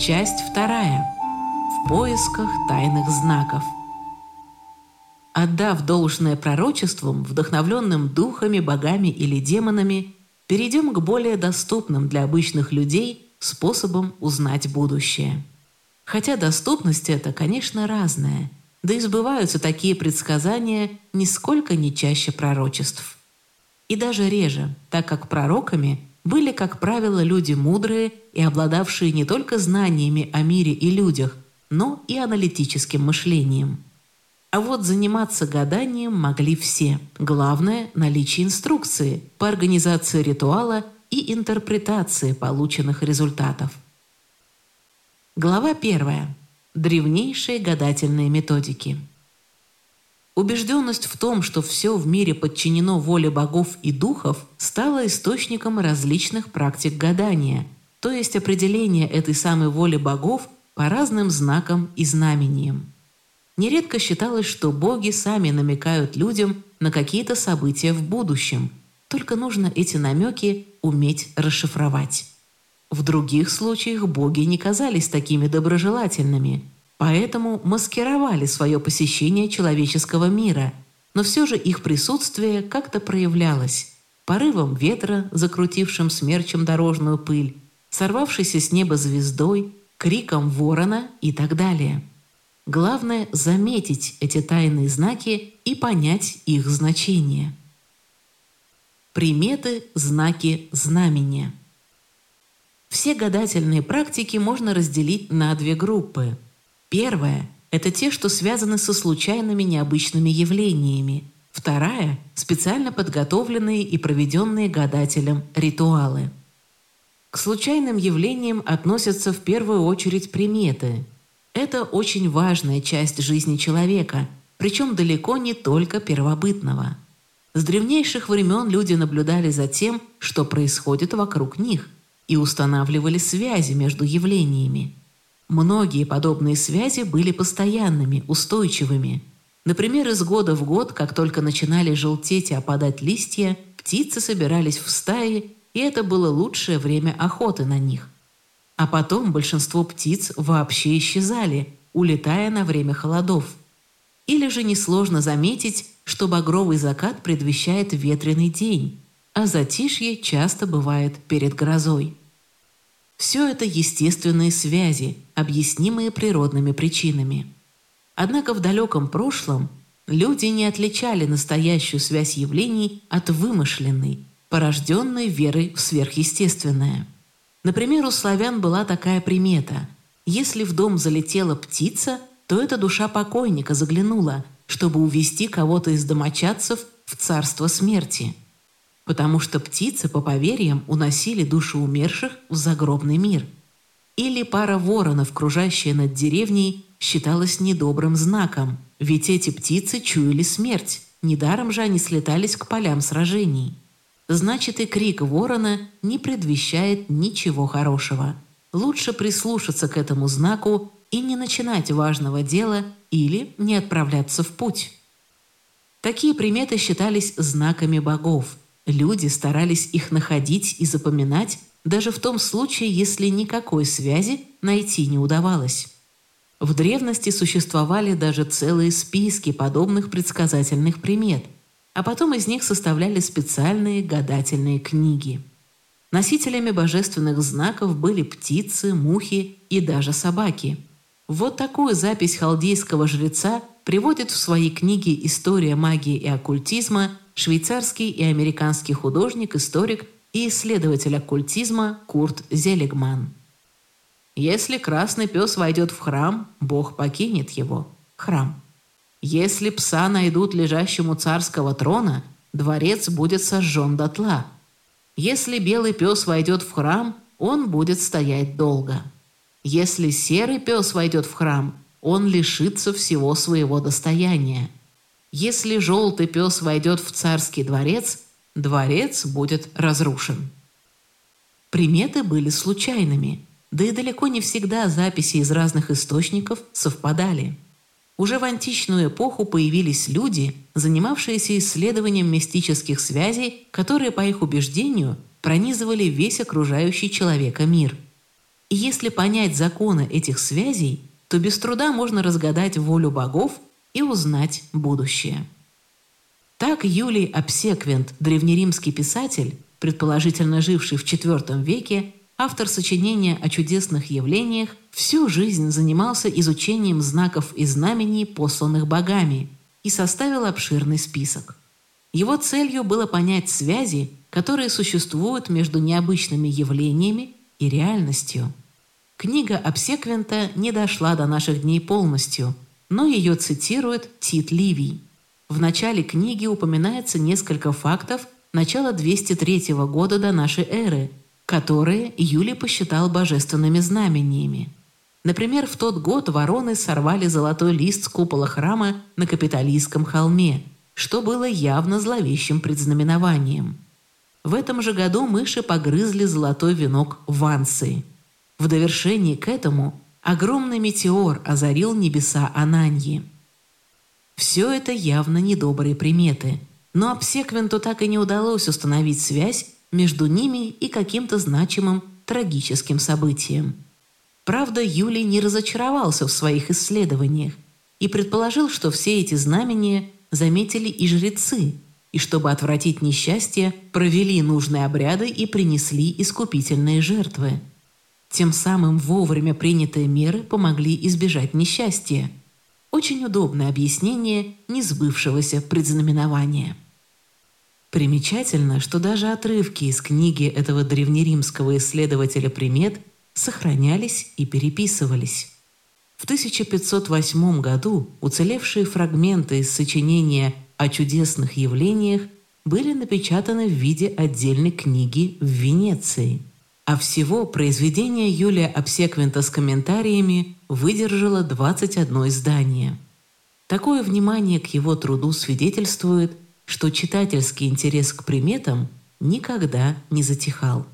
Часть вторая. В поисках тайных знаков. Отдав должное пророчествам, вдохновленным духами, богами или демонами, перейдем к более доступным для обычных людей способам узнать будущее. Хотя доступность эта, конечно, разная, да и сбываются такие предсказания нисколько не чаще пророчеств. И даже реже, так как пророками были, как правило, люди мудрые и обладавшие не только знаниями о мире и людях, но и аналитическим мышлением. А вот заниматься гаданием могли все. Главное – наличие инструкции по организации ритуала и интерпретации полученных результатов. Глава первая. Древнейшие гадательные методики. Убежденность в том, что все в мире подчинено воле богов и духов, стала источником различных практик гадания, то есть определения этой самой воли богов по разным знакам и знамениям. Нередко считалось, что боги сами намекают людям на какие-то события в будущем, только нужно эти намеки уметь расшифровать. В других случаях боги не казались такими доброжелательными, поэтому маскировали свое посещение человеческого мира, но все же их присутствие как-то проявлялось. Порывом ветра, закрутившим смерчем дорожную пыль, сорвавшейся с неба звездой, криком ворона и так далее. Главное – заметить эти тайные знаки и понять их значение. Приметы, знаки, знамения – все гадательные практики можно разделить на две группы. Первая – это те, что связаны со случайными необычными явлениями. Вторая – специально подготовленные и проведенные гадателем ритуалы. К случайным явлениям относятся в первую очередь приметы. Это очень важная часть жизни человека, причем далеко не только первобытного. С древнейших времен люди наблюдали за тем, что происходит вокруг них – и устанавливали связи между явлениями. Многие подобные связи были постоянными, устойчивыми. Например, из года в год, как только начинали желтеть и опадать листья, птицы собирались в стаи, и это было лучшее время охоты на них. А потом большинство птиц вообще исчезали, улетая на время холодов. Или же несложно заметить, что багровый закат предвещает ветреный день, а затишье часто бывает перед грозой. Все это естественные связи, объяснимые природными причинами. Однако в далеком прошлом люди не отличали настоящую связь явлений от вымышленной, порожденной верой в сверхъестественное. Например, у славян была такая примета. Если в дом залетела птица, то эта душа покойника заглянула, чтобы увести кого-то из домочадцев в царство смерти – потому что птицы, по поверьям, уносили души умерших в загробный мир. Или пара воронов, кружащая над деревней, считалась недобрым знаком, ведь эти птицы чуяли смерть, недаром же они слетались к полям сражений. Значит, и крик ворона не предвещает ничего хорошего. Лучше прислушаться к этому знаку и не начинать важного дела или не отправляться в путь. Такие приметы считались знаками богов – Люди старались их находить и запоминать даже в том случае, если никакой связи найти не удавалось. В древности существовали даже целые списки подобных предсказательных примет, а потом из них составляли специальные гадательные книги. Носителями божественных знаков были птицы, мухи и даже собаки. Вот такую запись халдейского жреца приводит в свои книги «История магии и оккультизма» швейцарский и американский художник, историк и исследователь оккультизма Курт Зелигман. Если красный пес войдет в храм, Бог покинет его, храм. Если пса найдут лежащим у царского трона, дворец будет сожжен дотла. Если белый пес войдет в храм, он будет стоять долго. Если серый пес войдет в храм, он лишится всего своего достояния. Если желтый пес войдет в царский дворец, дворец будет разрушен. Приметы были случайными, да и далеко не всегда записи из разных источников совпадали. Уже в античную эпоху появились люди, занимавшиеся исследованием мистических связей, которые, по их убеждению, пронизывали весь окружающий человека мир. И если понять законы этих связей, то без труда можно разгадать волю богов и узнать будущее. Так Юлий Обсеквент, древнеримский писатель, предположительно живший в IV веке, автор сочинения о чудесных явлениях, всю жизнь занимался изучением знаков и знамений, посланных богами, и составил обширный список. Его целью было понять связи, которые существуют между необычными явлениями и реальностью. Книга Обсеквента не дошла до наших дней полностью, но ее цитирует Тит Ливий. В начале книги упоминается несколько фактов начала 203 года до нашей эры, которые Юлий посчитал божественными знамениями. Например, в тот год вороны сорвали золотой лист с купола храма на Капитолийском холме, что было явно зловещим предзнаменованием. В этом же году мыши погрызли золотой венок Вансы. В довершении к этому огромный метеор озарил небеса Ананьи. Все это явно недобрые приметы, но Обсеквенту так и не удалось установить связь между ними и каким-то значимым трагическим событием. Правда, Юлий не разочаровался в своих исследованиях и предположил, что все эти знамения заметили и жрецы, и чтобы отвратить несчастье, провели нужные обряды и принесли искупительные жертвы. Тем самым вовремя принятые меры помогли избежать несчастья – очень удобное объяснение несбывшегося предзнаменования. Примечательно, что даже отрывки из книги этого древнеримского исследователя примет сохранялись и переписывались. В 1508 году уцелевшие фрагменты из сочинения о чудесных явлениях были напечатаны в виде отдельной книги в Венеции – а всего произведение Юлия Обсеквента с комментариями выдержало 21 издание. Такое внимание к его труду свидетельствует, что читательский интерес к приметам никогда не затихал.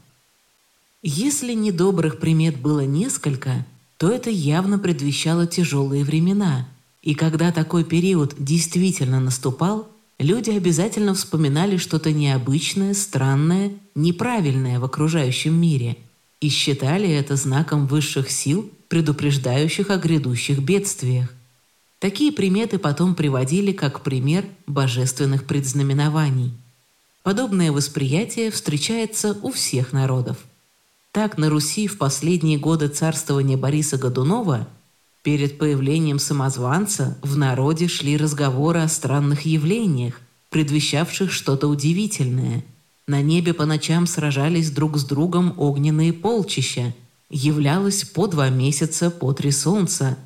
Если недобрых примет было несколько, то это явно предвещало тяжелые времена, и когда такой период действительно наступал – люди обязательно вспоминали что-то необычное, странное, неправильное в окружающем мире и считали это знаком высших сил, предупреждающих о грядущих бедствиях. Такие приметы потом приводили как пример божественных предзнаменований. Подобное восприятие встречается у всех народов. Так на Руси в последние годы царствования Бориса Годунова Перед появлением самозванца в народе шли разговоры о странных явлениях, предвещавших что-то удивительное. На небе по ночам сражались друг с другом огненные полчища. Являлось по два месяца по три солнца.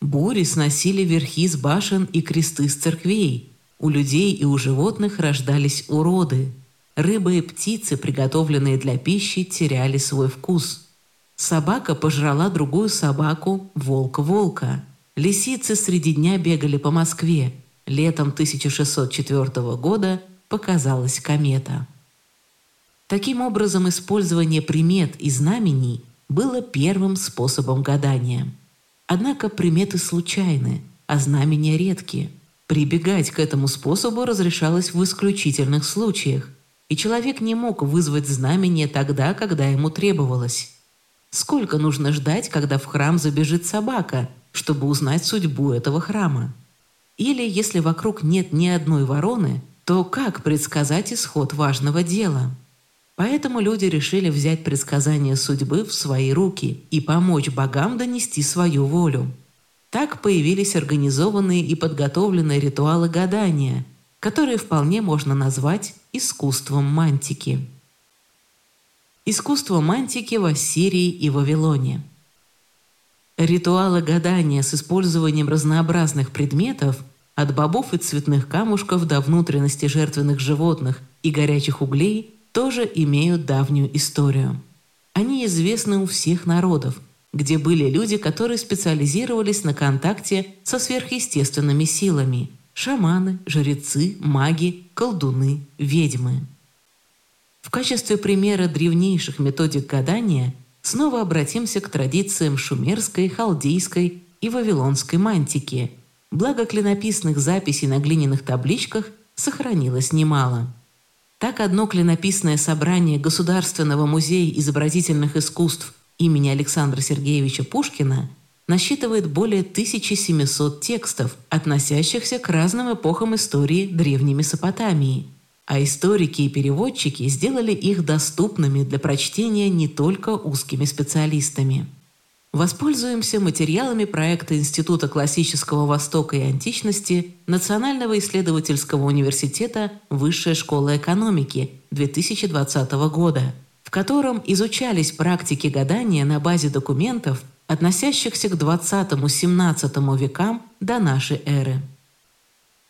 Бури сносили верхи с башен и кресты с церквей. У людей и у животных рождались уроды. Рыбы и птицы, приготовленные для пищи, теряли свой вкус – Собака пожрала другую собаку, волк волка. Лисицы среди дня бегали по Москве. Летом 1604 года показалась комета. Таким образом, использование примет и знамений было первым способом гадания. Однако приметы случайны, а знамения редки. Прибегать к этому способу разрешалось в исключительных случаях, и человек не мог вызвать знамение тогда, когда ему требовалось. Сколько нужно ждать, когда в храм забежит собака, чтобы узнать судьбу этого храма? Или, если вокруг нет ни одной вороны, то как предсказать исход важного дела? Поэтому люди решили взять предсказание судьбы в свои руки и помочь богам донести свою волю. Так появились организованные и подготовленные ритуалы гадания, которые вполне можно назвать искусством мантики. Искусство мантики в Ассирии и Вавилоне. Ритуалы гадания с использованием разнообразных предметов, от бобов и цветных камушков до внутренности жертвенных животных и горячих углей, тоже имеют давнюю историю. Они известны у всех народов, где были люди, которые специализировались на контакте со сверхъестественными силами – шаманы, жрецы, маги, колдуны, ведьмы. В качестве примера древнейших методик гадания снова обратимся к традициям шумерской, халдейской и вавилонской мантики, благо клинописных записей на глиняных табличках сохранилось немало. Так одно клинописное собрание Государственного музея изобразительных искусств имени Александра Сергеевича Пушкина насчитывает более 1700 текстов, относящихся к разным эпохам истории Древней Месопотамии, а историки и переводчики сделали их доступными для прочтения не только узкими специалистами. Воспользуемся материалами проекта Института классического Востока и античности Национального исследовательского университета Высшая школа экономики 2020 года, в котором изучались практики гадания на базе документов, относящихся к 20-17 векам до нашей эры.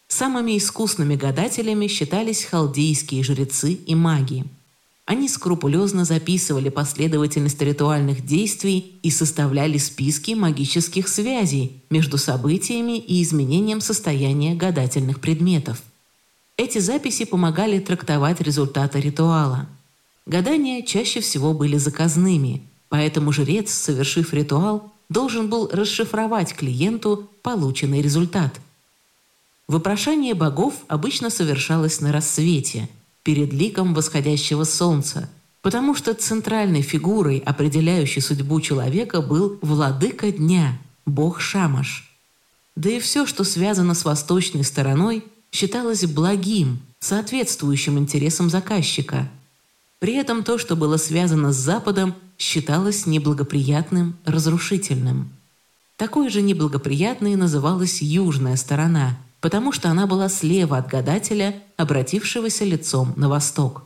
Самыми искусными гадателями считались халдейские жрецы и маги. Они скрупулезно записывали последовательность ритуальных действий и составляли списки магических связей между событиями и изменением состояния гадательных предметов. Эти записи помогали трактовать результаты ритуала. Гадания чаще всего были заказными – Поэтому жрец, совершив ритуал, должен был расшифровать клиенту полученный результат. Вопрошание богов обычно совершалось на рассвете, перед ликом восходящего солнца, потому что центральной фигурой, определяющей судьбу человека, был владыка дня, бог Шамаш. Да и все, что связано с восточной стороной, считалось благим, соответствующим интересам заказчика. При этом то, что было связано с Западом, считалось неблагоприятным, разрушительным. Такой же неблагоприятной называлась южная сторона, потому что она была слева от гадателя, обратившегося лицом на восток.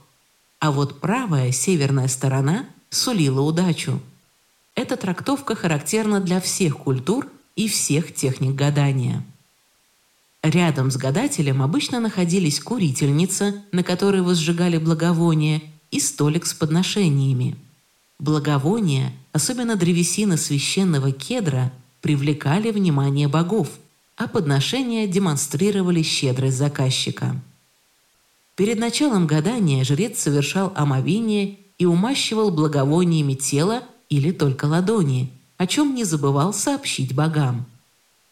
А вот правая, северная сторона сулила удачу. Эта трактовка характерна для всех культур и всех техник гадания. Рядом с гадателем обычно находились курительница, на которой возжигали благовония, и столик с подношениями – Благовония, особенно древесина священного кедра, привлекали внимание богов, а подношения демонстрировали щедрость заказчика. Перед началом гадания жрец совершал омовение и умащивал благовониями тело или только ладони, о чем не забывал сообщить богам.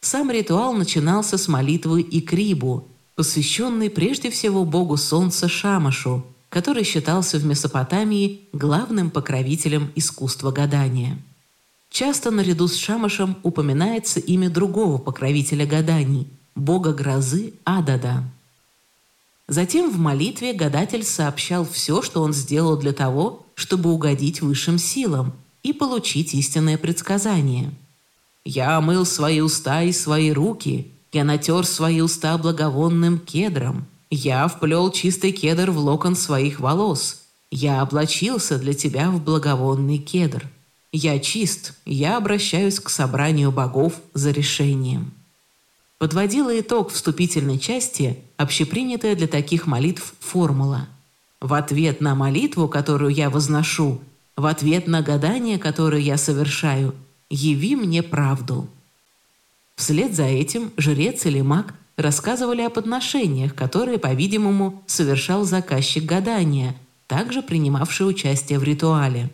Сам ритуал начинался с молитвы Икрибу, посвященной прежде всего богу солнца Шамашу, который считался в Месопотамии главным покровителем искусства гадания. Часто наряду с Шамашем упоминается имя другого покровителя гаданий – бога грозы Адада. Затем в молитве гадатель сообщал все, что он сделал для того, чтобы угодить высшим силам и получить истинное предсказание. «Я омыл свои уста и свои руки, я натер свои уста благовонным кедром, я вплел чистый кедр в локон своих волос. Я облачился для тебя в благовонный кедр. Я чист, я обращаюсь к собранию богов за решением». Подводила итог вступительной части общепринятая для таких молитв формула. В ответ на молитву, которую я возношу, в ответ на гадание, которое я совершаю, яви мне правду. Вслед за этим жрец или маг рассказывали о подношениях, которые, по-видимому, совершал заказчик гадания, также принимавший участие в ритуале.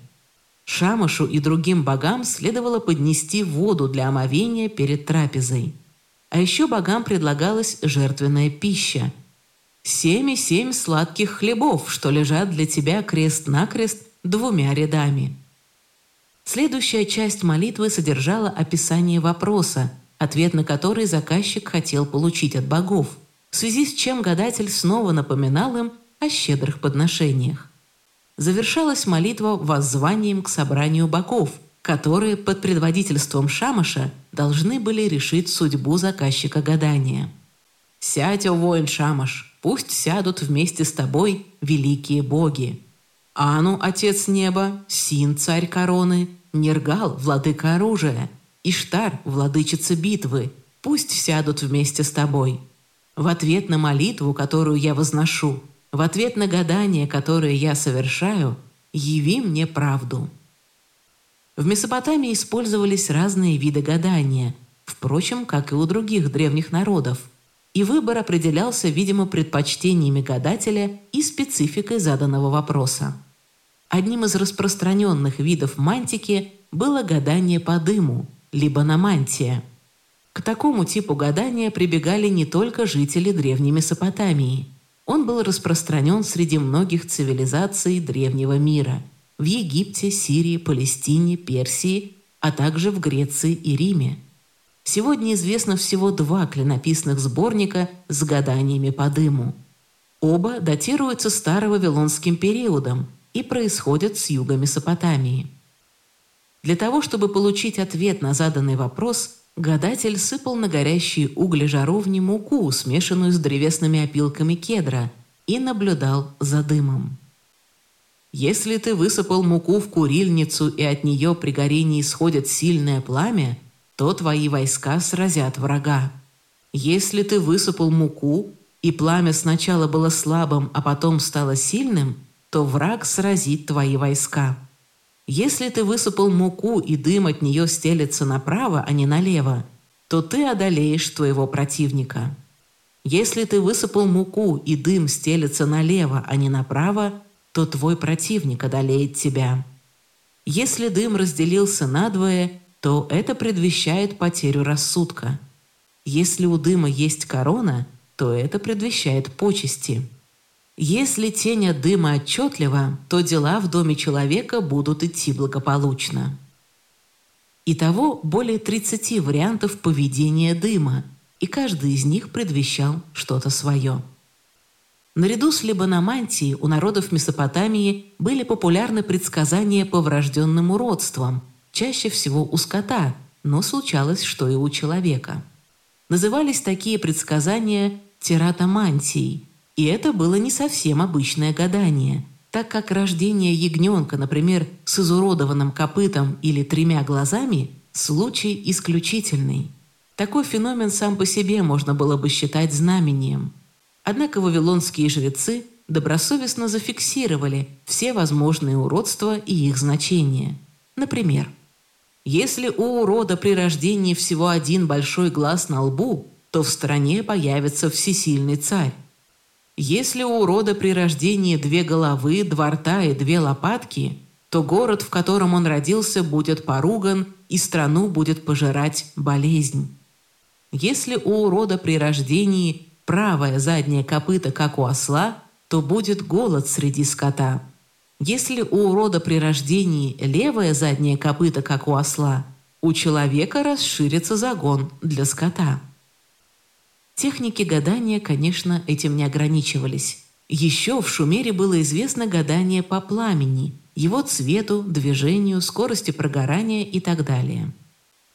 Шамашу и другим богам следовало поднести воду для омовения перед трапезой. А еще богам предлагалась жертвенная пища. «Семь и семь сладких хлебов, что лежат для тебя крест-накрест двумя рядами». Следующая часть молитвы содержала описание вопроса – ответ на который заказчик хотел получить от богов, в связи с чем гадатель снова напоминал им о щедрых подношениях. Завершалась молитва воззванием к собранию богов, которые под предводительством Шамаша должны были решить судьбу заказчика гадания. «Сядь, о воин Шамаш, пусть сядут вместе с тобой великие боги. Ану, отец неба, Син, царь короны, Нергал, владыка оружия, Иштар, владычица битвы, пусть сядут вместе с тобой. В ответ на молитву, которую я возношу, в ответ на гадание, которое я совершаю, яви мне правду». В Месопотамии использовались разные виды гадания, впрочем, как и у других древних народов, и выбор определялся, видимо, предпочтениями гадателя и спецификой заданного вопроса. Одним из распространенных видов мантики было гадание по дыму, либо на мантия. К такому типу гадания прибегали не только жители Древней Месопотамии. Он был распространен среди многих цивилизаций древнего мира. в Египте, Сирии, Палестине, Персии, а также в Греции и Риме. Сегодня известно всего два клинописных сборника с гаданиями по дыму. Оба датируются старо-вавилонским периодом и происходят с юга Месопотамии. Для того, чтобы получить ответ на заданный вопрос, гадатель сыпал на горящие угли жаровни муку, смешанную с древесными опилками кедра, и наблюдал за дымом. Если ты высыпал муку в курильницу и от нее при горении исходит сильное пламя, то твои войска сразят врага. Если ты высыпал муку, и пламя сначала было слабым, а потом стало сильным, то враг сразит твои войска. Если ты высыпал муку, и дым от нее стелется направо, а не налево, то ты одолеешь твоего противника. Если ты высыпал муку, и дым стелется налево, а не направо, то твой противник одолеет тебя. Если дым разделился надвое, то это предвещает потерю рассудка. Если у дыма есть корона, то это предвещает почести. Если тень дыма отчетлива, то дела в доме человека будут идти благополучно. Итого более 30 вариантов поведения дыма, и каждый из них предвещал что-то свое. Наряду с либаномантией у народов Месопотамии были популярны предсказания по врожденным уродствам – чаще всего у скота, но случалось, что и у человека. Назывались такие предсказания тератомантией, и это было не совсем обычное гадание, так как рождение ягненка, например, с изуродованным копытом или тремя глазами – случай исключительный. Такой феномен сам по себе можно было бы считать знамением. Однако вавилонские жрецы добросовестно зафиксировали все возможные уродства и их значения. Например, если у урода при рождении всего один большой глаз на лбу, то в стране появится всесильный царь. Если у урода при рождении две головы, два рта и две лопатки, то город, в котором он родился, будет поруган, и страну будет пожирать болезнь. Если у урода при рождении правое заднее копыто, как у осла, то будет голод среди скота – если у урода при рождении левое заднее копыто, как у осла, у человека расширится загон для скота. Техники гадания, конечно, этим не ограничивались. Еще в Шумере было известно гадание по пламени, его цвету, движению, скорости прогорания и так далее.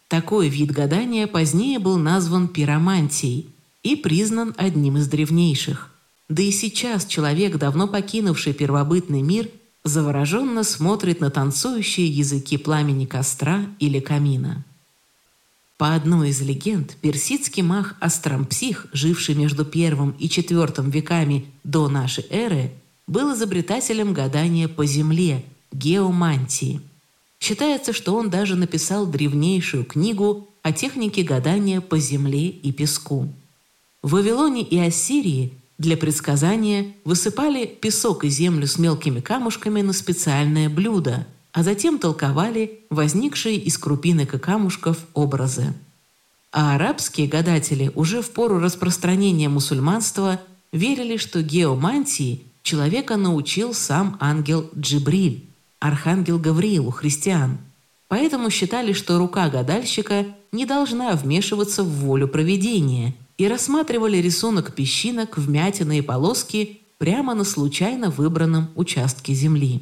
Такой вид гадания позднее был назван пиромантией и признан одним из древнейших. Да и сейчас человек, давно покинувший первобытный мир, завороженно смотрит на танцующие языки пламени костра или камина. По одной из легенд, персидский мах Астрампсих, живший между первым и четвертым веками до нашей эры, был изобретателем гадания по земле, геомантии. Считается, что он даже написал древнейшую книгу о технике гадания по земле и песку. В Вавилоне и Ассирии для предсказания высыпали песок и землю с мелкими камушками на специальное блюдо, а затем толковали возникшие из крупинок и камушков образы. А арабские гадатели уже в пору распространения мусульманства верили, что геомантии человека научил сам ангел Джибриль, архангел Гавриил у христиан. Поэтому считали, что рука гадальщика не должна вмешиваться в волю проведения – и рассматривали рисунок песчинок, вмятины и полоски прямо на случайно выбранном участке земли.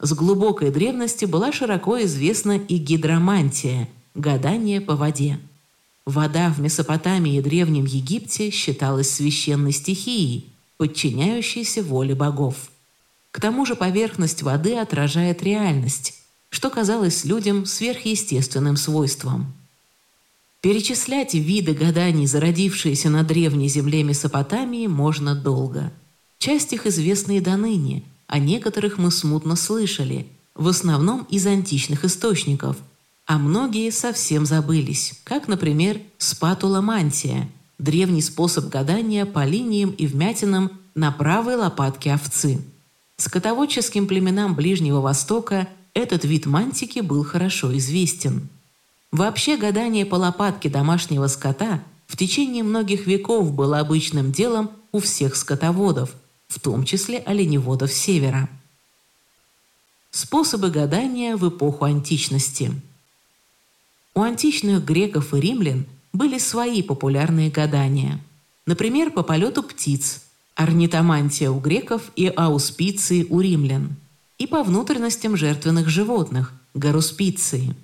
С глубокой древности была широко известна и гидромантия – гадание по воде. Вода в Месопотамии и Древнем Египте считалась священной стихией, подчиняющейся воле богов. К тому же поверхность воды отражает реальность, что казалось людям сверхъестественным свойством. Перечислять виды гаданий, зародившиеся на древней земле Месопотамии, можно долго. Часть их известна и до ныне, а некоторых мы смутно слышали, в основном из античных источников, а многие совсем забылись, как, например, спатуламантия – древний способ гадания по линиям и вмятинам на правой лопатке овцы. Скотоводческим племенам Ближнего Востока этот вид мантики был хорошо известен – Вообще гадание по лопатке домашнего скота в течение многих веков было обычным делом у всех скотоводов, в том числе оленеводов севера. Способы гадания в эпоху античности. У античных греков и римлян были свои популярные гадания. Например, по полету птиц, орнитомантия у греков и ауспиции у римлян, и по внутренностям жертвенных животных, гаруспиции.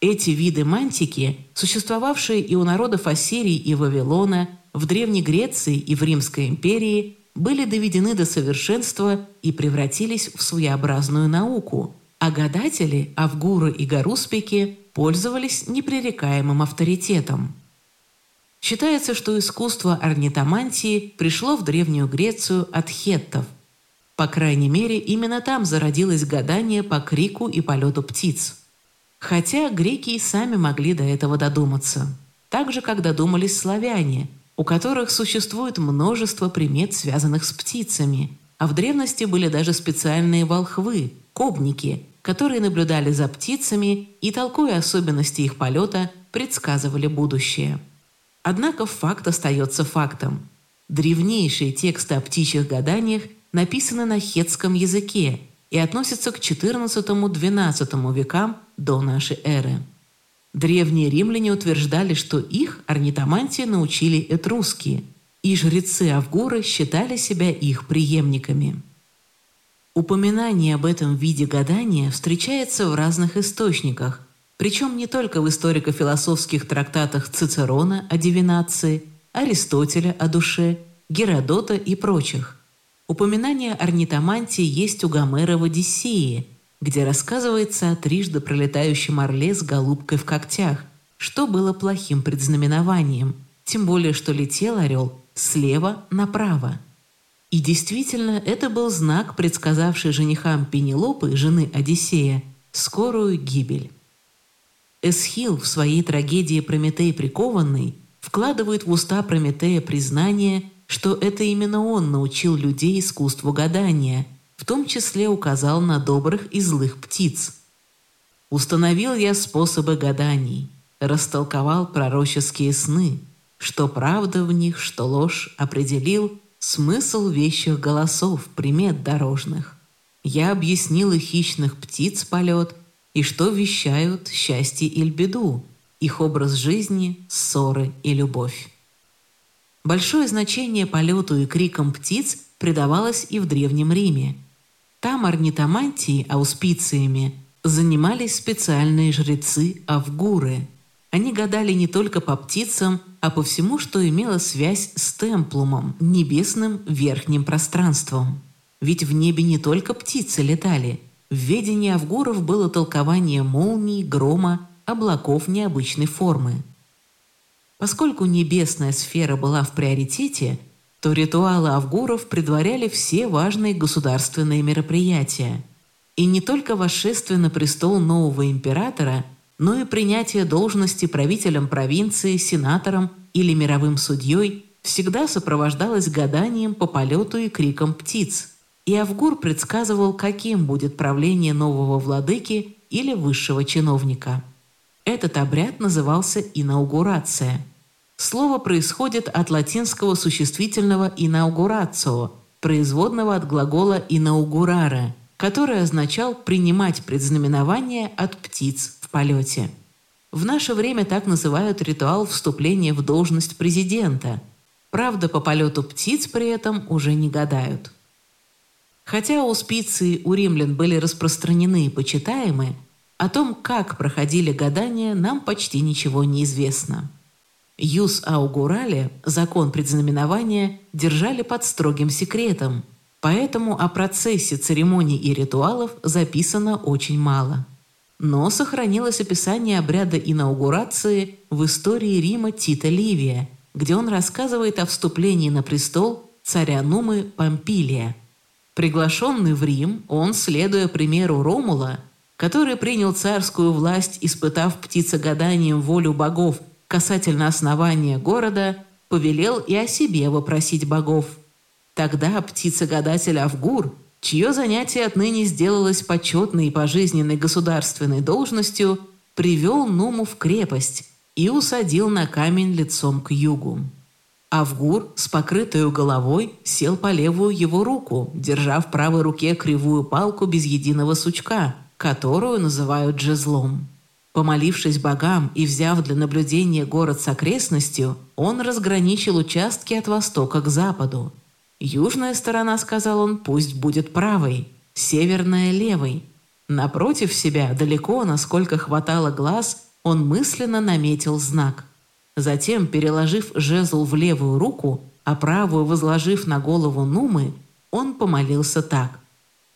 Эти виды мантики, существовавшие и у народов Ассирии и Вавилона, в Древней Греции и в Римской империи, были доведены до совершенства и превратились в своеобразную науку, а гадатели, авгуры и гаруспики пользовались непререкаемым авторитетом. Считается, что искусство орнитомантии пришло в Древнюю Грецию от хеттов. По крайней мере, именно там зародилось гадание по крику и полету птиц. Хотя греки и сами могли до этого додуматься. Так же, как додумались славяне – у которых существует множество примет, связанных с птицами, а в древности были даже специальные волхвы, кобники, которые наблюдали за птицами и, толкуя особенности их полета, предсказывали будущее. Однако факт остается фактом. Древнейшие тексты о птичьих гаданиях написаны на хетском языке и относятся к XIV-XII векам до нашей эры. Древние римляне утверждали, что их орнитомантии научили этрусские, и жрецы-авгуры считали себя их преемниками. Упоминание об этом виде гадания встречается в разных источниках, причем не только в историко-философских трактатах Цицерона о дивинации, Аристотеля о душе, Геродота и прочих. Упоминание орнитомантии есть у Гомера в «Одиссее», где рассказывается о трижды пролетающем орле с голубкой в когтях, что было плохим предзнаменованием, тем более что летел орел слева направо. И действительно, это был знак, предсказавший женихам Пенелопы, жены Одиссея, скорую гибель. Эсхил в своей трагедии «Прометей прикованный» вкладывает в уста Прометея признание, что это именно он научил людей искусству гадания – в том числе указал на добрых и злых птиц. Установил я способы гаданий, растолковал пророческие сны, что правда в них, что ложь, определил смысл вещих голосов, примет дорожных. Я объяснил и хищных птиц полет, и что вещают счастье или беду, их образ жизни, ссоры и любовь. Большое значение полету и крикам птиц придавалось и в Древнем Риме – там орнитомантией, ауспициями, занимались специальные жрецы-авгуры. Они гадали не только по птицам, а по всему, что имело связь с темплумом, небесным верхним пространством. Ведь в небе не только птицы летали. В ведении авгуров было толкование молний, грома, облаков необычной формы. Поскольку небесная сфера была в приоритете – то ритуалы авгуров предваряли все важные государственные мероприятия. И не только восшествие на престол нового императора, но и принятие должности правителем провинции, сенатором или мировым судьей всегда сопровождалось гаданием по полету и криком птиц. И Авгур предсказывал, каким будет правление нового владыки или высшего чиновника. Этот обряд назывался инаугурация – Слово происходит от латинского существительного «инаугурацио», производного от глагола «инаугурare», который означал «принимать предзнаменование от птиц в полете». В наше время так называют ритуал вступления в должность президента. Правда, по полету птиц при этом уже не гадают. Хотя ауспиции у римлян были распространены и почитаемы, о том, как проходили гадания, нам почти ничего не известно. Юс аугурали, закон предзнаменования, держали под строгим секретом, поэтому о процессе церемоний и ритуалов записано очень мало. Но сохранилось описание обряда инаугурации в истории Рима Тита Ливия, где он рассказывает о вступлении на престол царя Нумы Помпилия. Приглашенный в Рим, он, следуя примеру Ромула, который принял царскую власть, испытав птицегаданием волю богов – касательно основания города, повелел и о себе вопросить богов. Тогда птица-гадатель Авгур, чье занятие отныне сделалось почетной и пожизненной государственной должностью, привел Нуму в крепость и усадил на камень лицом к югу. Авгур с покрытой головой сел по левую его руку, держа в правой руке кривую палку без единого сучка, которую называют джезлом. Помолившись богам и взяв для наблюдения город с окрестностью, он разграничил участки от востока к западу. Южная сторона, сказал он, пусть будет правой, северная – левой. Напротив себя, далеко, насколько хватало глаз, он мысленно наметил знак – Затем, переложив жезл в левую руку, а правую возложив на голову Нумы, он помолился так.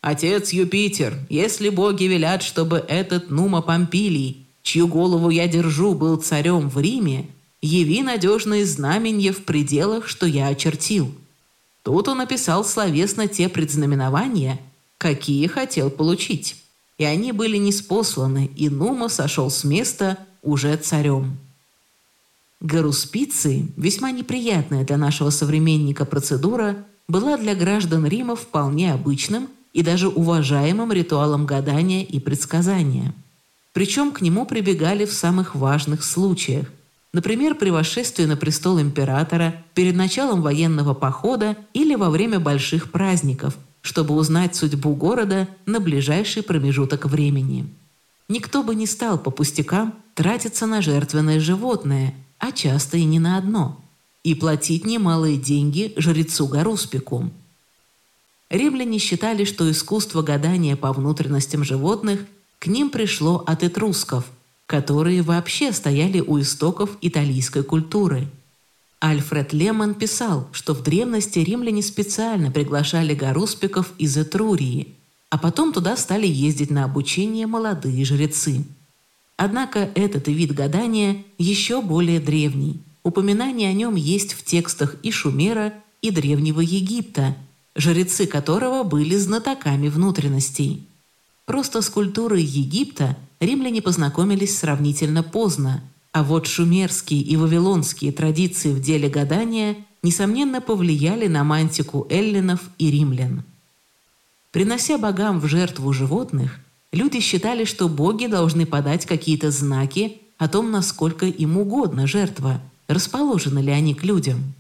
«Отец Юпитер, если боги велят, чтобы этот Нума Помпилий, чью голову я держу, был царем в Риме, яви надежные знаменья в пределах, что я очертил». Тут он описал словесно те предзнаменования, какие хотел получить. И они были неспосланы, и Нума сошел с места уже царем. Гаруспиции, весьма неприятная для нашего современника процедура, была для граждан Рима вполне обычным и даже уважаемым ритуалом гадания и предсказания. Причем к нему прибегали в самых важных случаях. Например, при восшествии на престол императора, перед началом военного похода или во время больших праздников, чтобы узнать судьбу города на ближайший промежуток времени. Никто бы не стал по пустякам тратиться на жертвенное животное – а часто и не на одно, и платить немалые деньги жрецу Гаруспику. Римляне считали, что искусство гадания по внутренностям животных к ним пришло от этрусков, которые вообще стояли у истоков итальянской культуры. Альфред Лемон писал, что в древности римляне специально приглашали гаруспиков из Этрурии, а потом туда стали ездить на обучение молодые жрецы. Однако этот вид гадания еще более древний. Упоминания о нем есть в текстах и Шумера, и Древнего Египта, жрецы которого были знатоками внутренностей. Просто с культурой Египта римляне познакомились сравнительно поздно, а вот шумерские и вавилонские традиции в деле гадания несомненно повлияли на мантику эллинов и римлян. Принося богам в жертву животных, Люди считали, что боги должны подать какие-то знаки о том, насколько им угодно жертва, расположены ли они к людям.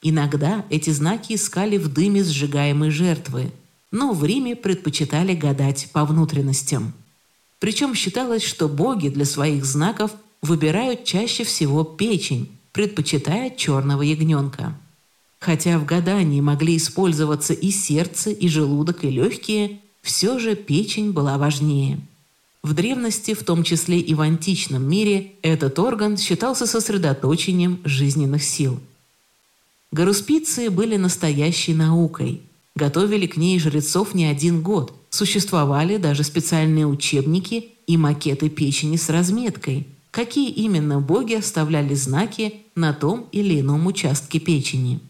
Иногда эти знаки искали в дыме сжигаемой жертвы, но в Риме предпочитали гадать по внутренностям. Причем считалось, что боги для своих знаков выбирают чаще всего печень, предпочитая черного ягненка. Хотя в гадании могли использоваться и сердце, и желудок, и легкие, все же печень была важнее. В древности, в том числе и в античном мире, этот орган считался сосредоточением жизненных сил. Гаруспиции были настоящей наукой. Готовили к ней жрецов не один год. Существовали даже специальные учебники и макеты печени с разметкой, какие именно боги оставляли знаки на том или ином участке печени.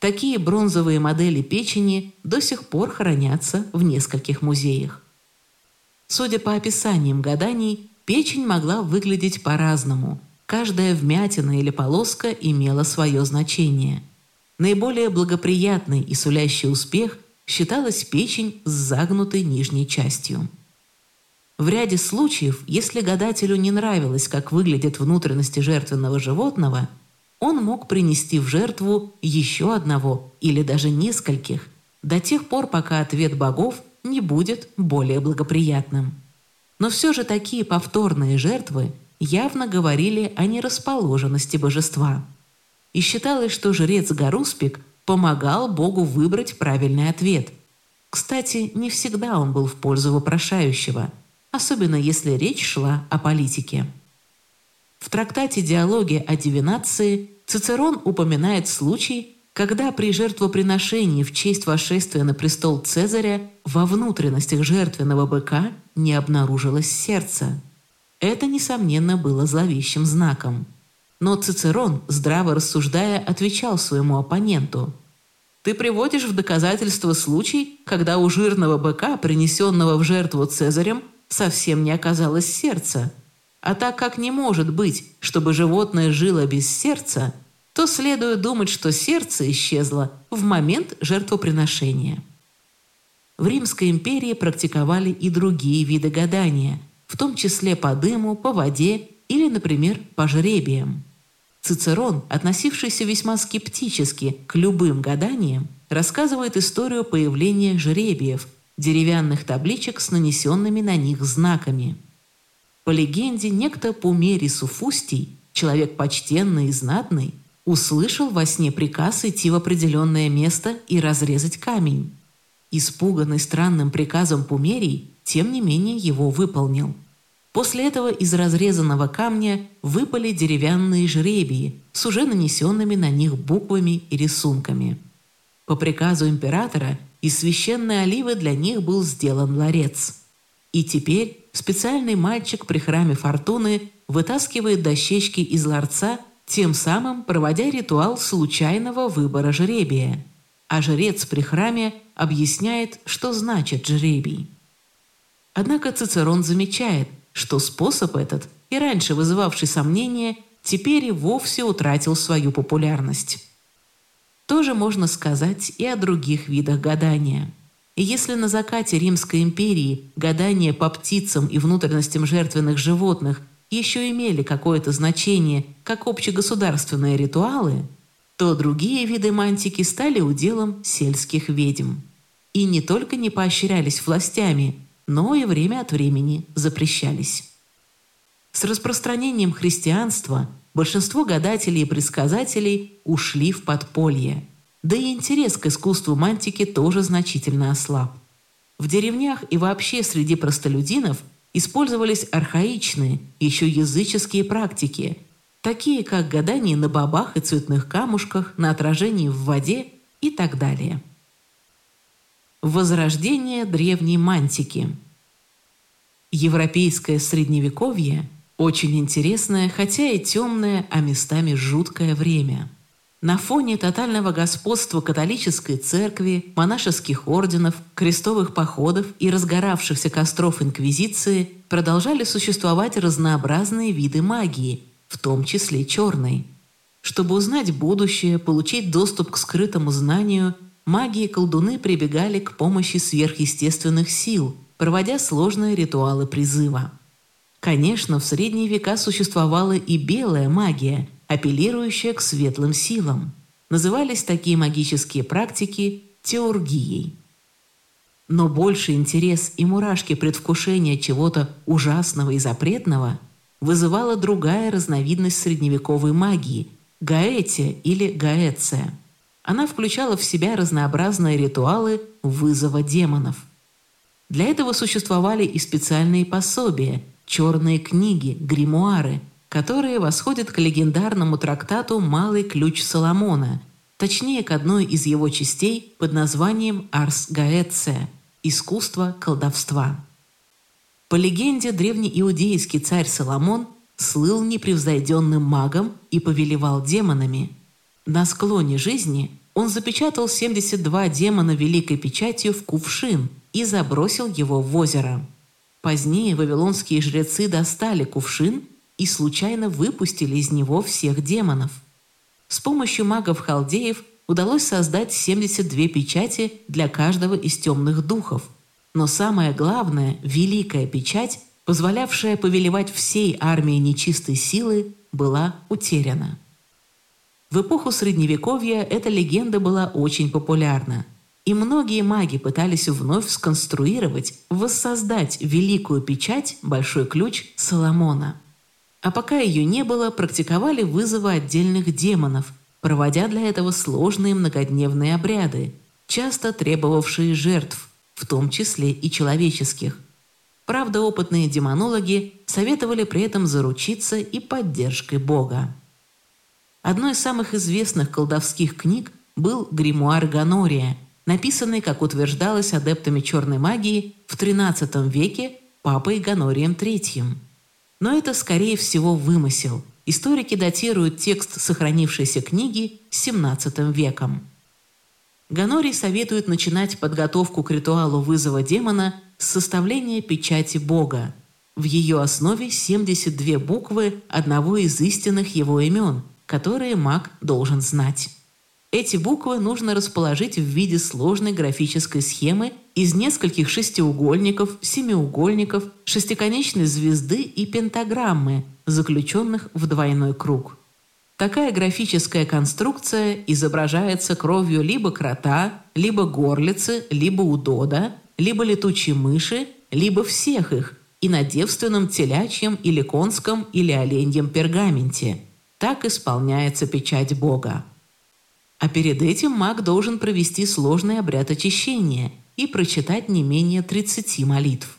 Такие бронзовые модели печени до сих пор хранятся в нескольких музеях. Судя по описаниям гаданий, печень могла выглядеть по-разному. Каждая вмятина или полоска имела свое значение. Наиболее благоприятной и сулящий успех считалась печень с загнутой нижней частью. В ряде случаев, если гадателю не нравилось, как выглядят внутренности жертвенного животного – он мог принести в жертву еще одного или даже нескольких, до тех пор, пока ответ богов не будет более благоприятным. Но все же такие повторные жертвы явно говорили о нерасположенности божества. И считалось, что жрец Гаруспик помогал богу выбрать правильный ответ. Кстати, не всегда он был в пользу вопрошающего, особенно если речь шла о политике. В трактате «Диалоги о дивинации» Цицерон упоминает случай, когда при жертвоприношении в честь восшествия на престол Цезаря во внутренностях жертвенного быка не обнаружилось сердце. Это, несомненно, было зловещим знаком. Но Цицерон, здраво рассуждая, отвечал своему оппоненту. «Ты приводишь в доказательство случай, когда у жирного быка, принесенного в жертву Цезарем, совсем не оказалось сердца, а так как не может быть, чтобы животное жило без сердца, то следует думать, что сердце исчезло в момент жертвоприношения. В Римской империи практиковали и другие виды гадания, в том числе по дыму, по воде или, например, по жребиям. Цицерон, относившийся весьма скептически к любым гаданиям, рассказывает историю появления жребиев, деревянных табличек с нанесенными на них знаками. По легенде, некто Пумерий Суфустий, человек почтенный и знатный, услышал во сне приказ идти в определенное место и разрезать камень. Испуганный странным приказом Пумерий, тем не менее его выполнил. После этого из разрезанного камня выпали деревянные жребии с уже нанесенными на них буквами и рисунками. По приказу императора из священной оливы для них был сделан ларец. И теперь специальный мальчик при храме Фортуны вытаскивает дощечки из ларца, тем самым проводя ритуал случайного выбора жребия. А жрец при храме объясняет, что значит жребий. Однако Цицерон замечает, что способ этот, и раньше вызывавший сомнения, теперь и вовсе утратил свою популярность. Тоже можно сказать и о других видах гадания. И если на закате Римской империи гадания по птицам и внутренностям жертвенных животных еще имели какое-то значение как общегосударственные ритуалы, то другие виды мантики стали уделом сельских ведьм. И не только не поощрялись властями, но и время от времени запрещались. С распространением христианства большинство гадателей и предсказателей ушли в подполье, да и интерес к искусству мантики тоже значительно ослаб. В деревнях и вообще среди простолюдинов использовались архаичные, еще языческие практики, такие как гадание на бабах и цветных камушках, на отражении в воде и так далее. Возрождение древней мантики. Европейское средневековье – очень интересное, хотя и темное, а местами жуткое время. На фоне тотального господства католической церкви, монашеских орденов, крестовых походов и разгоравшихся костров инквизиции продолжали существовать разнообразные виды магии, в том числе черной. Чтобы узнать будущее, получить доступ к скрытому знанию – маги и колдуны прибегали к помощи сверхъестественных сил, проводя сложные ритуалы призыва. Конечно, в средние века существовала и белая магия, апеллирующая к светлым силам. Назывались такие магические практики теургией. Но больше интерес и мурашки предвкушения чего-то ужасного и запретного вызывала другая разновидность средневековой магии – гаэтия или гаэция – она включала в себя разнообразные ритуалы вызова демонов. Для этого существовали и специальные пособия, черные книги, гримуары, которые восходят к легендарному трактату «Малый ключ Соломона», точнее к одной из его частей под названием «Арс Гаэция» – «Искусство колдовства». По легенде, древнеиудейский царь Соломон слыл непревзойденным магом и повелевал демонами. На склоне жизни он запечатал 72 демона Великой Печатью в кувшин и забросил его в озеро. Позднее вавилонские жрецы достали кувшин и случайно выпустили из него всех демонов. С помощью магов-халдеев удалось создать 72 печати для каждого из темных духов. Но самое главное, великая печать, позволявшая повелевать всей армией нечистой силы, была утеряна. В эпоху Средневековья эта легенда была очень популярна, и многие маги пытались вновь сконструировать, воссоздать великую печать «Большой ключ» Соломона. А пока ее не было, практиковали вызовы отдельных демонов, проводя для этого сложные многодневные обряды, часто требовавшие жертв, в том числе и человеческих. Правда, опытные демонологи советовали при этом заручиться и поддержкой Бога. Одной из самых известных колдовских книг был «Гримуар Ганория», написанный, как утверждалось адептами черной магии, в XIII веке папой Ганорием III. Но это, скорее всего, вымысел. Историки датируют текст сохранившейся книги XVII веком. Ганорий советует начинать подготовку к ритуалу вызова демона с составления печати Бога. В ее основе 72 буквы одного из истинных его имен – которые маг должен знать. Эти буквы нужно расположить в виде сложной графической схемы из нескольких шестиугольников, семиугольников, шестиконечной звезды и пентаграммы, заключенных в двойной круг. Такая графическая конструкция изображается кровью либо крота, либо горлицы, либо удода, либо летучей мыши, либо всех их, и на девственном телячьем или конском или оленьем пергаменте. Так исполняется печать Бога. А перед этим маг должен провести сложный обряд очищения и прочитать не менее 30 молитв.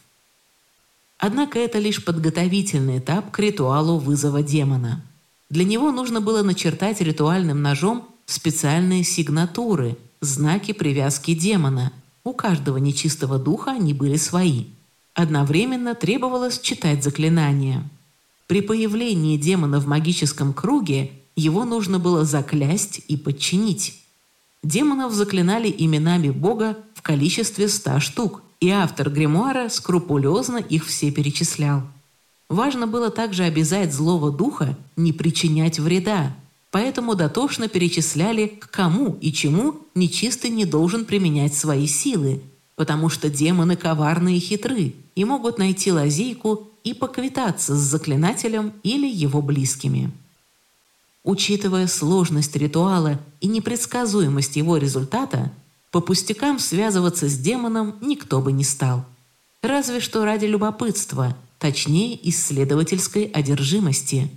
Однако это лишь подготовительный этап к ритуалу вызова демона – для него нужно было начертать ритуальным ножом специальные сигнатуры, знаки привязки демона. У каждого нечистого духа они были свои. Одновременно требовалось читать заклинания. При появлении демона в магическом круге его нужно было заклясть и подчинить. Демонов заклинали именами Бога в количестве ста штук, и автор гримуара скрупулезно их все перечислял. Важно было также обязать злого духа не причинять вреда, поэтому дотошно перечисляли, к кому и чему нечистый не должен применять свои силы, потому что демоны коварны и хитры и могут найти лазейку и поквитаться с заклинателем или его близкими. Учитывая сложность ритуала и непредсказуемость его результата, по пустякам связываться с демоном никто бы не стал. Разве что ради любопытства – точнее исследовательской одержимости.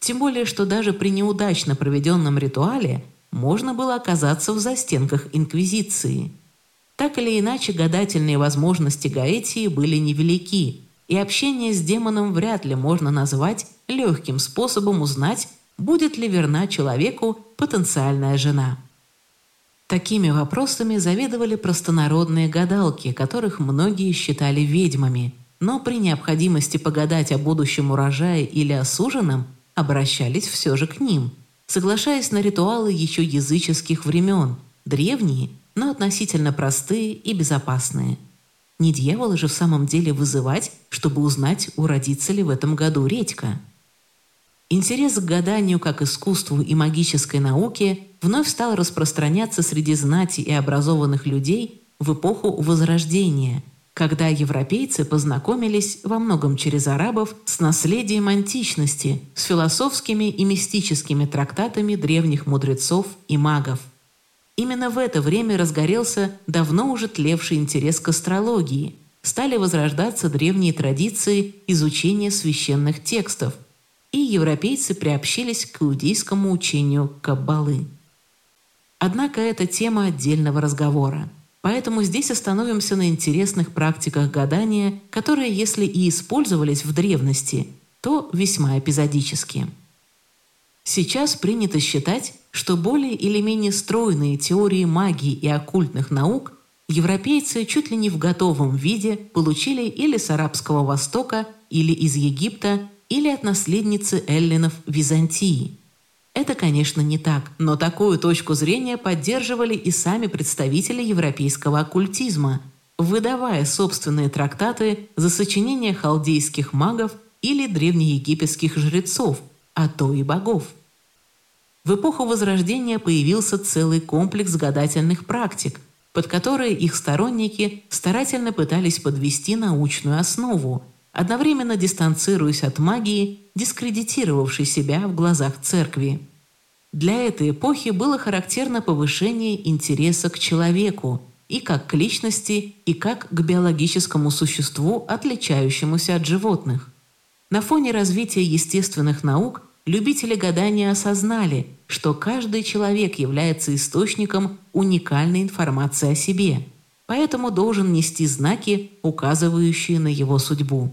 Тем более, что даже при неудачно проведенном ритуале можно было оказаться в застенках Инквизиции. Так или иначе, гадательные возможности Гаэтии были невелики, и общение с демоном вряд ли можно назвать легким способом узнать, будет ли верна человеку потенциальная жена. Такими вопросами заведовали простонародные гадалки, которых многие считали ведьмами – но при необходимости погадать о будущем урожае или о суженом обращались все же к ним, соглашаясь на ритуалы еще языческих времен, древние, но относительно простые и безопасные. Не дьявола же в самом деле вызывать, чтобы узнать, уродится ли в этом году редька. Интерес к гаданию как искусству и магической науке вновь стал распространяться среди знати и образованных людей в эпоху Возрождения – когда европейцы познакомились во многом через арабов с наследием античности, с философскими и мистическими трактатами древних мудрецов и магов. Именно в это время разгорелся давно уже тлевший интерес к астрологии, стали возрождаться древние традиции изучения священных текстов, и европейцы приобщились к иудейскому учению Каббалы. Однако это тема отдельного разговора – Поэтому здесь остановимся на интересных практиках гадания, которые, если и использовались в древности, то весьма эпизодически. Сейчас принято считать, что более или менее стройные теории магии и оккультных наук европейцы чуть ли не в готовом виде получили или с Арабского Востока, или из Египта, или от наследницы эллинов Византии – это, конечно, не так, но такую точку зрения поддерживали и сами представители европейского оккультизма, выдавая собственные трактаты за сочинения халдейских магов или древнеегипетских жрецов, а то и богов. В эпоху Возрождения появился целый комплекс гадательных практик, под которые их сторонники старательно пытались подвести научную основу, одновременно дистанцируясь от магии, дискредитировавшей себя в глазах церкви. Для этой эпохи было характерно повышение интереса к человеку и как к личности, и как к биологическому существу, отличающемуся от животных. На фоне развития естественных наук любители гадания осознали, что каждый человек является источником уникальной информации о себе, поэтому должен нести знаки, указывающие на его судьбу.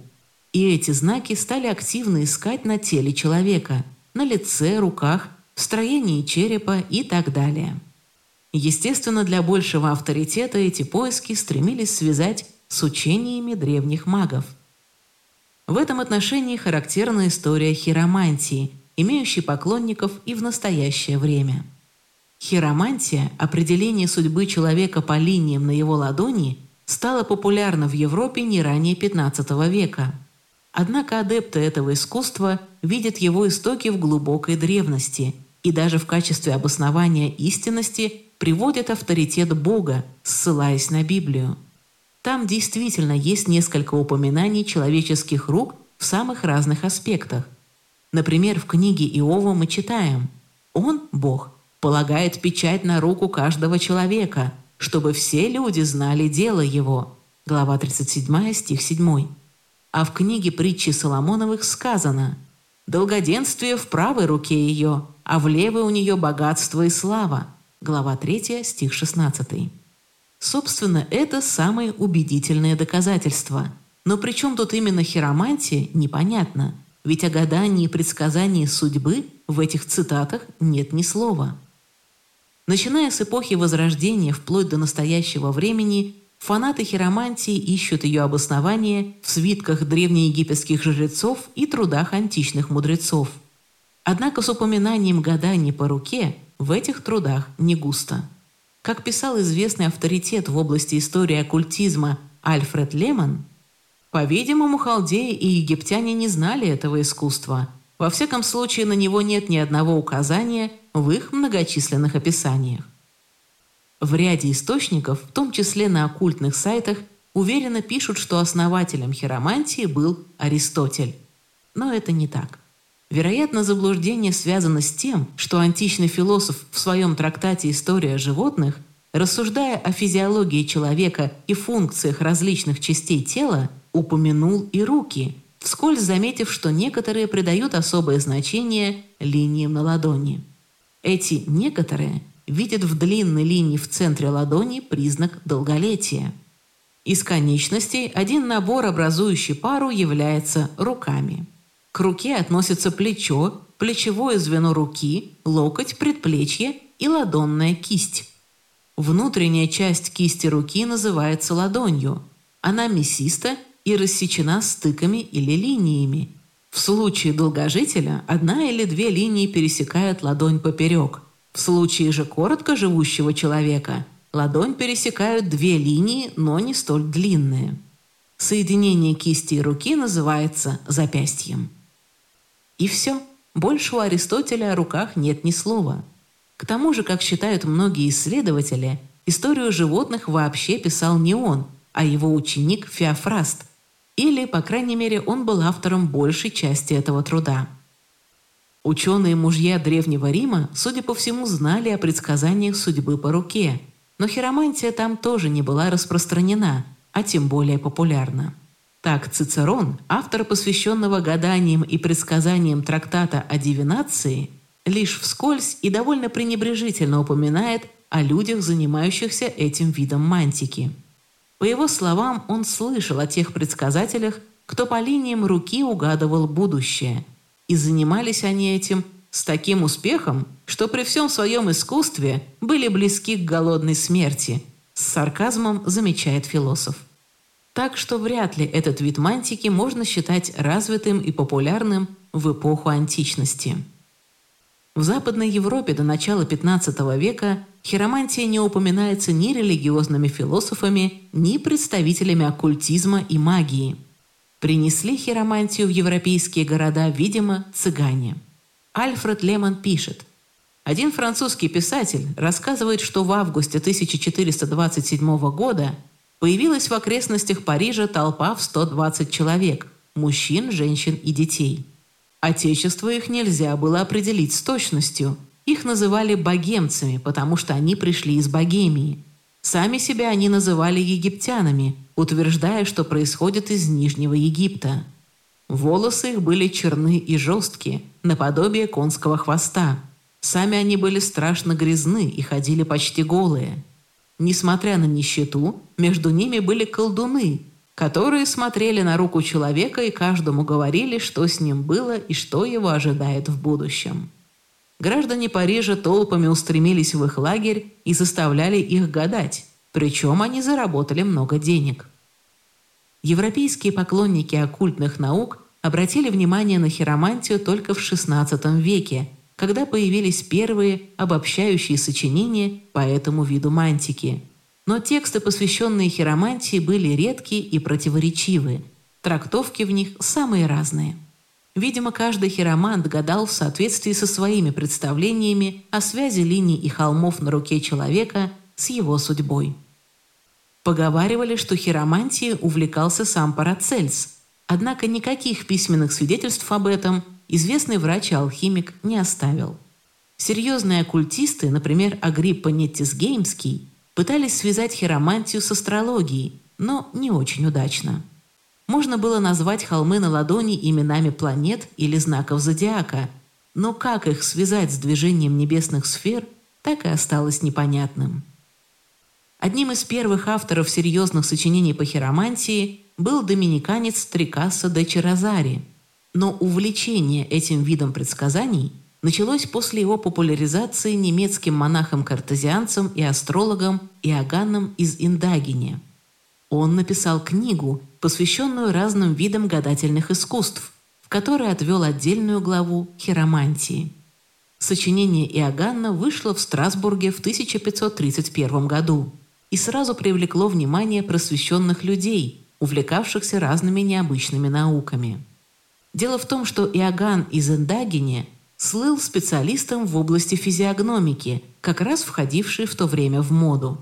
И эти знаки стали активно искать на теле человека, на лице, руках, строении черепа и так далее. Естественно, для большего авторитета эти поиски стремились связать с учениями древних магов. В этом отношении характерна история хиромантии, имеющей поклонников и в настоящее время. Хиромантия, определение судьбы человека по линиям на его ладони, стала популярна в Европе не ранее XV века – Однако адепты этого искусства видят его истоки в глубокой древности и даже в качестве обоснования истинности приводят авторитет Бога, ссылаясь на Библию. Там действительно есть несколько упоминаний человеческих рук в самых разных аспектах. Например, в книге Иова мы читаем Он, Бог, полагает печать на руку каждого человека, чтобы все люди знали дело его. Глава 37, стих 7. А в книге притчи Соломоновых сказано «Долгоденствие в правой руке ее, а в левой у нее богатство и слава». Глава 3, стих 16. Собственно, это самые убедительные доказательства. Но при чем тут именно хиромантия, непонятно. Ведь о гадании и предсказании судьбы в этих цитатах нет ни слова. Начиная с эпохи Возрождения вплоть до настоящего времени, Фанаты хиромантии ищут ее обоснование в свитках древнеегипетских жрецов и трудах античных мудрецов. Однако с упоминанием гаданий по руке в этих трудах не густо. Как писал известный авторитет в области истории оккультизма Альфред Лемон, по-видимому, халдеи и египтяне не знали этого искусства. Во всяком случае, на него нет ни одного указания в их многочисленных описаниях. В ряде источников, в том числе на оккультных сайтах, уверенно пишут, что основателем хиромантии был Аристотель. Но это не так. Вероятно, заблуждение связано с тем, что античный философ в своем трактате «История животных», рассуждая о физиологии человека и функциях различных частей тела, упомянул и руки, вскользь заметив, что некоторые придают особое значение линиям на ладони. Эти «некоторые» видят в длинной линии в центре ладони признак долголетия. Из конечностей один набор, образующий пару, является руками. К руке относятся плечо, плечевое звено руки, локоть, предплечье и ладонная кисть. Внутренняя часть кисти руки называется ладонью. Она мясиста и рассечена стыками или линиями. В случае долгожителя одна или две линии пересекают ладонь поперек – в случае же коротко живущего человека ладонь пересекают две линии, но не столь длинные. Соединение кисти и руки называется запястьем. И все. Больше у Аристотеля о руках нет ни слова. К тому же, как считают многие исследователи, историю животных вообще писал не он, а его ученик Феофраст. Или, по крайней мере, он был автором большей части этого труда. Ученые-мужья Древнего Рима, судя по всему, знали о предсказаниях судьбы по руке, но хиромантия там тоже не была распространена, а тем более популярна. Так Цицерон, автор посвященного гаданиям и предсказаниям трактата о дивинации, лишь вскользь и довольно пренебрежительно упоминает о людях, занимающихся этим видом мантики. По его словам, он слышал о тех предсказателях, кто по линиям руки угадывал будущее – и занимались они этим с таким успехом, что при всем своем искусстве были близки к голодной смерти, с сарказмом замечает философ. Так что вряд ли этот вид мантики можно считать развитым и популярным в эпоху античности. В Западной Европе до начала XV века хиромантия не упоминается ни религиозными философами, ни представителями оккультизма и магии – Принесли хиромантию в европейские города, видимо, цыгане. Альфред Лемон пишет. Один французский писатель рассказывает, что в августе 1427 года появилась в окрестностях Парижа толпа в 120 человек – мужчин, женщин и детей. Отечество их нельзя было определить с точностью. Их называли богемцами, потому что они пришли из Богемии. Сами себя они называли египтянами – утверждая, что происходит из Нижнего Египта. Волосы их были черны и жесткие, наподобие конского хвоста. Сами они были страшно грязны и ходили почти голые. Несмотря на нищету, между ними были колдуны, которые смотрели на руку человека и каждому говорили, что с ним было и что его ожидает в будущем. Граждане Парижа толпами устремились в их лагерь и заставляли их гадать, причем они заработали много денег. Европейские поклонники оккультных наук обратили внимание на хиромантию только в XVI веке, когда появились первые обобщающие сочинения по этому виду мантики. Но тексты, посвященные хиромантии, были редкие и противоречивы. Трактовки в них самые разные. Видимо, каждый хиромант гадал в соответствии со своими представлениями о связи линий и холмов на руке человека с его судьбой. Поговаривали, что хиромантией увлекался сам Парацельс, однако никаких письменных свидетельств об этом известный врач и алхимик не оставил. Серьезные оккультисты, например, Агриппа Неттисгеймский, пытались связать хиромантию с астрологией, но не очень удачно. Можно было назвать холмы на ладони именами планет или знаков зодиака, но как их связать с движением небесных сфер, так и осталось непонятным. Одним из первых авторов серьезных сочинений по хиромантии был доминиканец Трикаса де Черазари, но увлечение этим видом предсказаний началось после его популяризации немецким монахом-картезианцем и астрологом Иоганном из Индагине. Он написал книгу, посвященную разным видам гадательных искусств, в которой отвел отдельную главу хиромантии. Сочинение Иоганна вышло в Страсбурге в 1531 году и сразу привлекло внимание просвещенных людей, увлекавшихся разными необычными науками. Дело в том, что Иоганн из Эндагене слыл специалистом в области физиогномики, как раз входившей в то время в моду.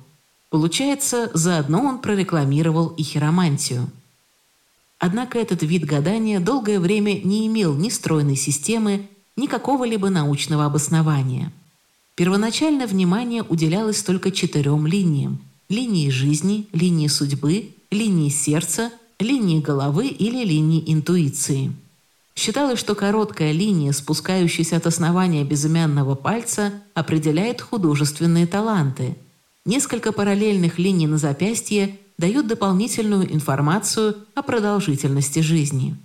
Получается, заодно он прорекламировал и хиромантию. Однако этот вид гадания долгое время не имел ни стройной системы, ни какого-либо научного обоснования. Первоначально внимание уделялось только четырем линиям – линии жизни, линии судьбы, линии сердца, линии головы или линии интуиции. Считалось, что короткая линия, спускающаяся от основания безымянного пальца, определяет художественные таланты. Несколько параллельных линий на запястье дают дополнительную информацию о продолжительности жизни.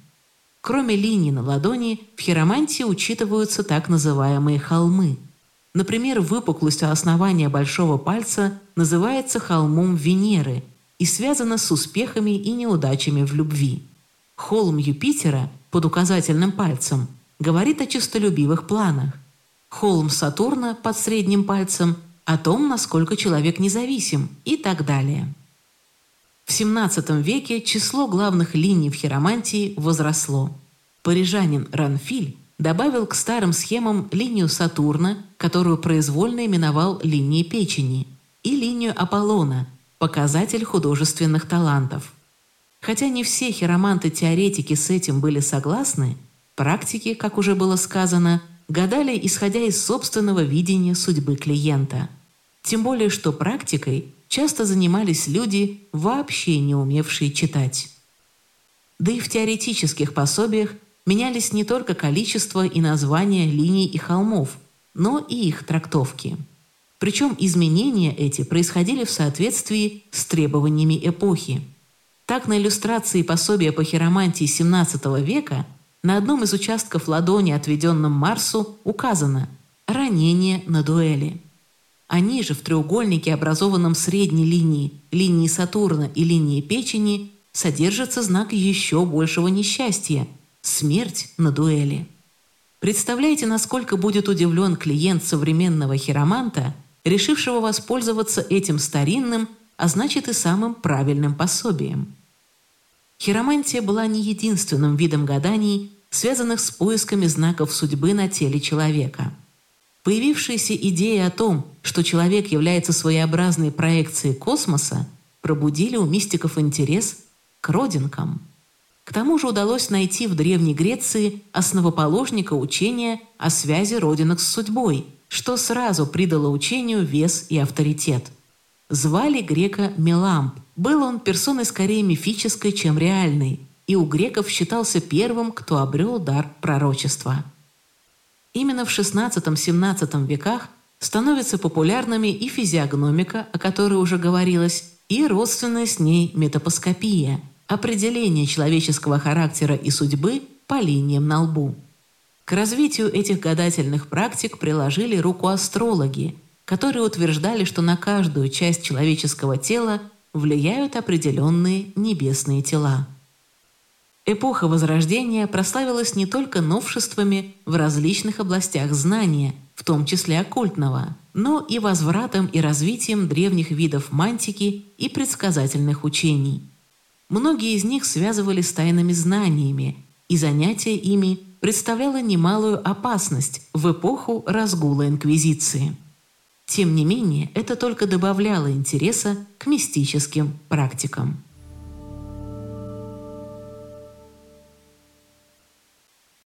Кроме линий на ладони, в хиромантии учитываются так называемые холмы. Например, выпуклость у основания большого пальца называется холмом Венеры и связана с успехами и неудачами в любви. Холм Юпитера – под указательным пальцем говорит о честолюбивых планах. Холм Сатурна под средним пальцем о том, насколько человек независим и так далее. В XVII веке число главных линий в хиромантии возросло. Парижанин Ранфиль добавил к старым схемам линию Сатурна, которую произвольно именовал линией печени, и линию Аполлона, показатель художественных талантов. Хотя не все хироманты-теоретики с этим были согласны, практики, как уже было сказано, гадали, исходя из собственного видения судьбы клиента. Тем более, что практикой часто занимались люди, вообще не умевшие читать. Да и в теоретических пособиях менялись не только количество и названия линий и холмов, но и их трактовки. Причем изменения эти происходили в соответствии с требованиями эпохи. Так, на иллюстрации пособия по хиромантии XVII века на одном из участков ладони, отведенном Марсу, указано «ранение на дуэли». А ниже, в треугольнике, образованном средней линией, линии Сатурна и линии печени, содержится знак еще большего несчастья – смерть на дуэли. Представляете, насколько будет удивлен клиент современного хироманта, решившего воспользоваться этим старинным – а значит и самым правильным пособием. Хиромантия была не единственным видом гаданий, связанных с поисками знаков судьбы на теле человека. Появившаяся идея о том, что человек является своеобразной проекцией космоса, пробудили у мистиков интерес к родинкам. К тому же удалось найти в Древней Греции основоположника учения о связи родинок с судьбой, что сразу придало учению вес и авторитет. Звали грека Меламп. Был он персоной скорее мифической, чем реальной, и у греков считался первым, кто обрел дар пророчества. Именно в XVI-XVII веках становятся популярными и физиогномика, о которой уже говорилось, и родственная с ней метапоскопия – определение человеческого характера и судьбы по линиям на лбу. К развитию этих гадательных практик приложили руку астрологи – которые утверждали, что на каждую часть человеческого тела влияют определенные небесные тела. Эпоха Возрождения прославилась не только новшествами в различных областях знания, в том числе оккультного, но и возвратом и развитием древних видов мантики и предсказательных учений. Многие из них связывали с тайными знаниями, и занятие ими представляло немалую опасность в эпоху разгула Инквизиции. Тем не менее, это только добавляло интереса к мистическим практикам.